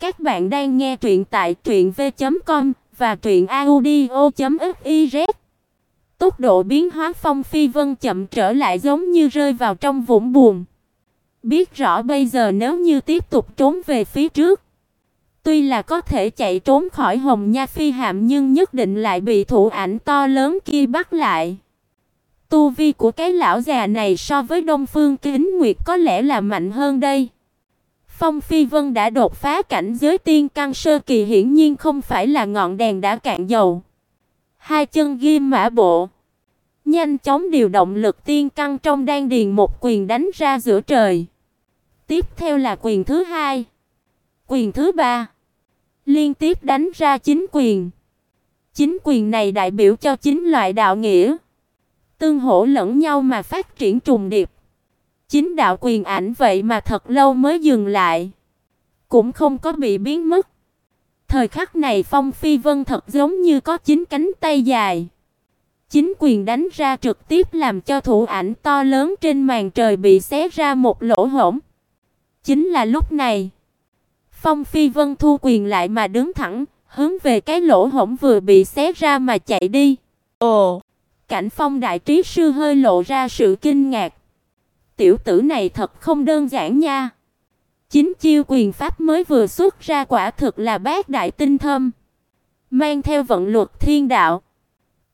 Các bạn đang nghe truyện tại truyệnv.com và truyệnaudio.fiz. Tốc độ biến hóa Phong Phi Vân chậm trở lại giống như rơi vào trong vũng buồn. Biết rõ bây giờ nếu như tiếp tục trốn về phía trước, tuy là có thể chạy trốn khỏi Hồng Nha Phi Hạm nhưng nhất định lại bị thủ ảnh to lớn kia bắt lại. Tu vi của cái lão già này so với Đông Phương Kính Nguyệt có lẽ là mạnh hơn đây. Phong Phi Vân đã đột phá cảnh giới tiên căn sơ kỳ hiển nhiên không phải là ngọn đèn đã cạn dầu. Hai chân ghim mã bộ, nhanh chóng điều động lực tiên căn trong đan điền một quyền đánh ra giữa trời. Tiếp theo là quyền thứ hai, quyền thứ ba, liên tiếp đánh ra chín quyền. Chín quyền này đại biểu cho chín loại đạo nghĩa, tương hỗ lẫn nhau mà phát triển trùng điệp. Chính đạo quyền ảnh vậy mà thật lâu mới dừng lại, cũng không có bị biến mất. Thời khắc này Phong Phi Vân thật giống như có chín cánh tay dài. Chính quyền đánh ra trực tiếp làm cho thủ ảnh to lớn trên màn trời bị xé ra một lỗ hổng. Chính là lúc này, Phong Phi Vân thu quyền lại mà đứng thẳng, hướng về cái lỗ hổng vừa bị xé ra mà chạy đi. Ồ, Cảnh Phong đại trí sư hơi lộ ra sự kinh ngạc tiểu tử này thật không đơn giản nha. Chính chiêu quyền pháp mới vừa xuất ra quả thực là bát đại tinh thâm, mang theo vận luật thiên đạo,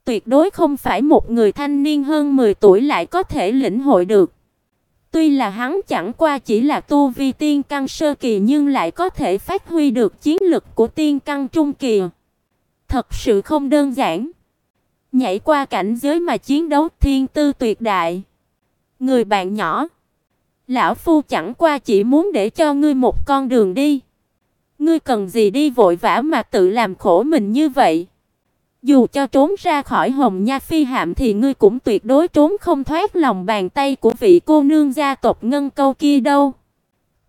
tuyệt đối không phải một người thanh niên hơn 10 tuổi lại có thể lĩnh hội được. Tuy là hắn chẳng qua chỉ là tu vi tiên căn sơ kỳ nhưng lại có thể phát huy được chiến lực của tiên căn trung kỳ. Thật sự không đơn giản. Nhảy qua cảnh giới mà chiến đấu thiên tư tuyệt đại. Người bạn nhỏ, lão phu chẳng qua chỉ muốn để cho ngươi một con đường đi. Ngươi cần gì đi vội vã mà tự làm khổ mình như vậy? Dù cho trốn ra khỏi Hồng Nha Phi hạm thì ngươi cũng tuyệt đối trốn không thoát lòng bàn tay của vị cô nương gia tộc Ngân Câu kia đâu.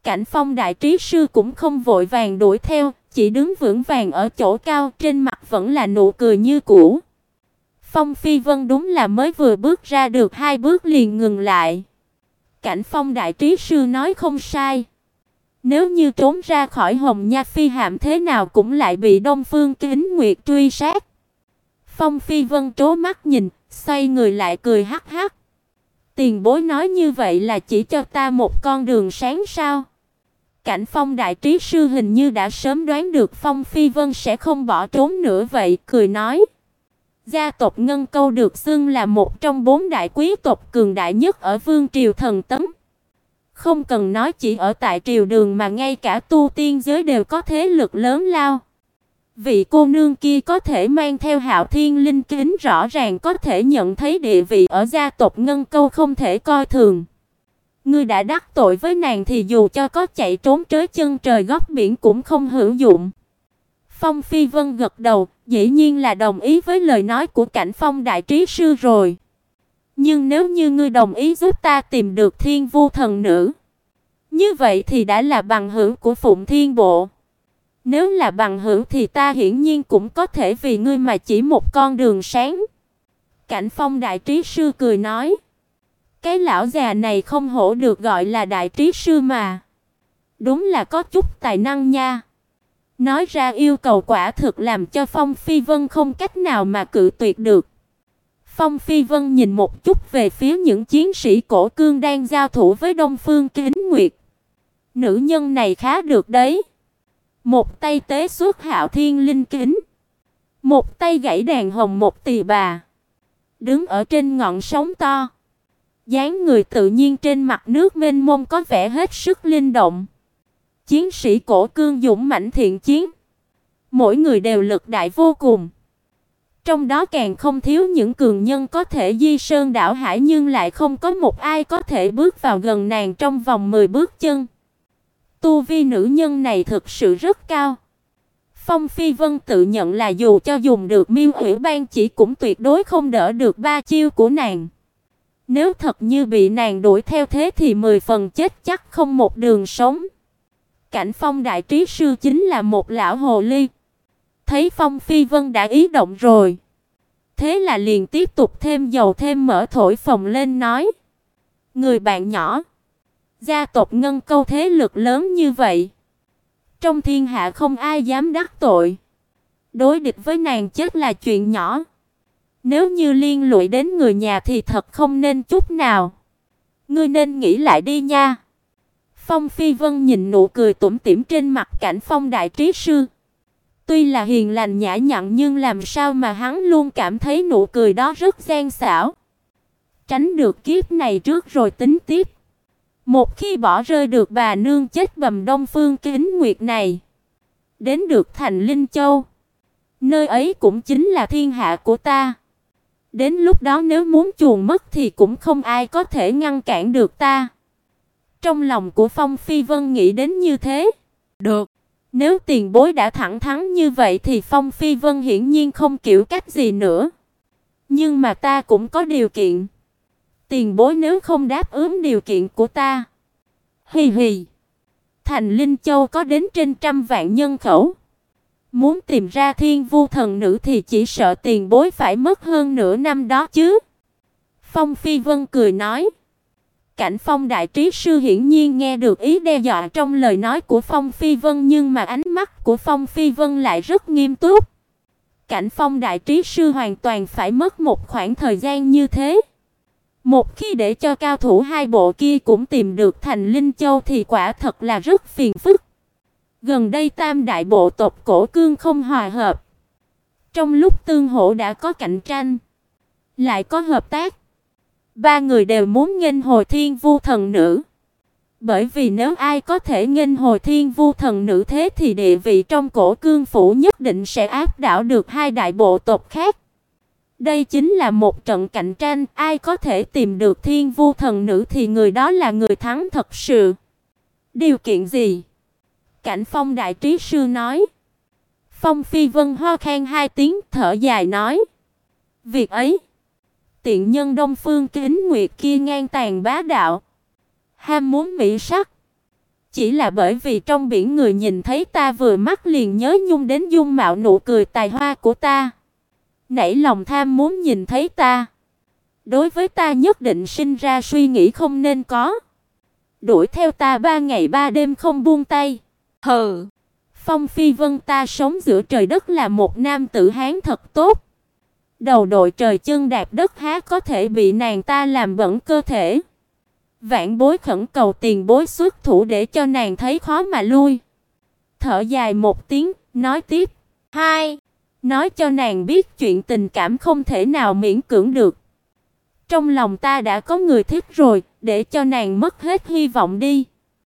Cảnh Phong đại trí sư cũng không vội vàng đuổi theo, chỉ đứng vững vàng ở chỗ cao, trên mặt vẫn là nụ cười như cũ. Phong Phi Vân đúng là mới vừa bước ra được hai bước liền ngừng lại. Cảnh Phong đại trí sư nói không sai. Nếu như trốn ra khỏi Hồng Nha Phi hạm thế nào cũng lại bị Đông Phương Kính Nguyệt truy sát. Phong Phi Vân trố mắt nhìn, xoay người lại cười hắc hắc. Tiền bối nói như vậy là chỉ cho ta một con đường sáng sao? Cảnh Phong đại trí sư hình như đã sớm đoán được Phong Phi Vân sẽ không bỏ trốn nữa vậy, cười nói: Gia tộc Ngân Câu được xưng là một trong bốn đại quý tộc cường đại nhất ở vương triều thần tấm. Không cần nói chỉ ở tại triều đường mà ngay cả tu tiên giới đều có thế lực lớn lao. Vị cô nương kia có thể mang theo Hạo Thiên linh kính rõ ràng có thể nhận thấy địa vị ở gia tộc Ngân Câu không thể coi thường. Ngươi đã đắc tội với nàng thì dù cho có chạy trốn tới chân trời góc biển cũng không hữu dụng. Phong Phi Vân gật đầu, dĩ nhiên là đồng ý với lời nói của Cảnh Phong đại trí sư rồi. Nhưng nếu như ngươi đồng ý giúp ta tìm được Thiên Vu thần nữ, như vậy thì đã là bằng hữu của Phụng Thiên Bộ. Nếu là bằng hữu thì ta hiển nhiên cũng có thể vì ngươi mà chỉ một con đường sáng. Cảnh Phong đại trí sư cười nói, cái lão già này không hổ được gọi là đại trí sư mà. Đúng là có chút tài năng nha. Nói ra yêu cầu quả thực làm cho Phong Phi Vân không cách nào mà cự tuyệt được. Phong Phi Vân nhìn một chút về phía những chiến sĩ cổ cương đang giao thủ với Đông Phương Kính Nguyệt. Nữ nhân này khá được đấy. Một tay tế xuất Hạo Thiên linh kính, một tay gãy đàn hồng một tỳ bà, đứng ở trên ngọn sóng to, dáng người tự nhiên trên mặt nước mênh mông có vẻ hết sức linh động. Chiến sĩ cổ cương dũng mãnh thiện chiến, mỗi người đều lực đại vô cùng. Trong đó càng không thiếu những cường nhân có thể di sơn đảo hải nhưng lại không có một ai có thể bước vào gần nàng trong vòng 10 bước chân. Tu vi nữ nhân này thực sự rất cao. Phong Phi Vân tự nhận là dù cho dùng được Miêu Hủy Ban chỉ cũng tuyệt đối không đỡ được ba chiêu của nàng. Nếu thật như bị nàng đuổi theo thế thì mười phần chết chắc không một đường sống. Cảnh Phong đại trí sư chính là một lão hồ ly. Thấy Phong Phi Vân đã ý động rồi, thế là liền tiếp tục thêm dầu thêm mỡ thổi phồng lên nói: "Người bạn nhỏ, gia tộc Ngân Câu thế lực lớn như vậy, Trong thiên hạ không ai dám đắc tội. Đối địch với nàng chết là chuyện nhỏ. Nếu như liên lụy đến người nhà thì thật không nên chút nào. Ngươi nên nghĩ lại đi nha. Phong Phi Vân nhìn nụ cười tủm tỉm trên mặt Cảnh Phong đại trí sư. Tuy là hiền lành nhã nhặn nhưng làm sao mà hắn luôn cảm thấy nụ cười đó rất gian xảo. Tránh được kiếp này trước rồi tính tiếp. Một khi bỏ rơi được bà nương chết bầm Đông Phương Kính Nguyệt này, đến được thành Linh Châu, nơi ấy cũng chính là thiên hạ của ta. Đến lúc đó nếu muốn chuồn mất thì cũng không ai có thể ngăn cản được ta. Trong lòng của Phong Phi Vân nghĩ đến như thế. Được, nếu tiền bối đã thẳng thắn như vậy thì Phong Phi Vân hiển nhiên không kiểu cách gì nữa. Nhưng mà ta cũng có điều kiện. Tiền bối nếu không đáp ứng điều kiện của ta. Hì hì. Thành Linh Châu có đến trên trăm vạn nhân khẩu. Muốn tìm ra Thiên Vu thần nữ thì chỉ sợ tiền bối phải mất hơn nửa năm đó chứ. Phong Phi Vân cười nói. Cảnh Phong đại trí sư hiển nhiên nghe được ý đe dọa trong lời nói của Phong Phi Vân nhưng mà ánh mắt của Phong Phi Vân lại rất nghiêm túc. Cảnh Phong đại trí sư hoàn toàn phải mất một khoảng thời gian như thế. Một khi để cho cao thủ hai bộ kia cũng tìm được thành Linh Châu thì quả thật là rất phiền phức. Gần đây tam đại bộ tộc cổ cương không hòa hợp. Trong lúc tương hỗ đã có cạnh tranh, lại có hợp tác. Ba người đều muốn nghênh hồi Thiên Vu thần nữ. Bởi vì nếu ai có thể nghênh hồi Thiên Vu thần nữ thế thì địa vị trong cổ cương phủ nhất định sẽ áp đảo được hai đại bộ tộc khác. Đây chính là một trận cạnh tranh, ai có thể tìm được Thiên Vu thần nữ thì người đó là người thắng thật sự. Điều kiện gì? Cảnh Phong đại trí sư nói. Phong Phi Vân ho khan hai tiếng, thở dài nói: "Việc ấy, tiện nhân Đông Phương Kính Nguyệt kia ngang tàn bá đạo, ham muốn mỹ sắc, chỉ là bởi vì trong biển người nhìn thấy ta vừa mắt liền nhớ nhung đến dung mạo nụ cười tài hoa của ta." nảy lòng tham muốn nhìn thấy ta. Đối với ta nhất định sinh ra suy nghĩ không nên có. Đuổi theo ta ba ngày ba đêm không buông tay. Hừ. Phong Phi Vân ta sống giữa trời đất là một nam tử hán thật tốt. Đầu đội trời chân đạp đất há có thể bị nàng ta làm bẩn cơ thể. Vạn bối khẩn cầu tiền bối xuất thủ để cho nàng thấy khó mà lui. Thở dài một tiếng, nói tiếp. Hai, nói cho nàng biết chuyện tình cảm không thể nào miễn cưỡng được. Trong lòng ta đã có người thích rồi, để cho nàng mất hết hy vọng đi.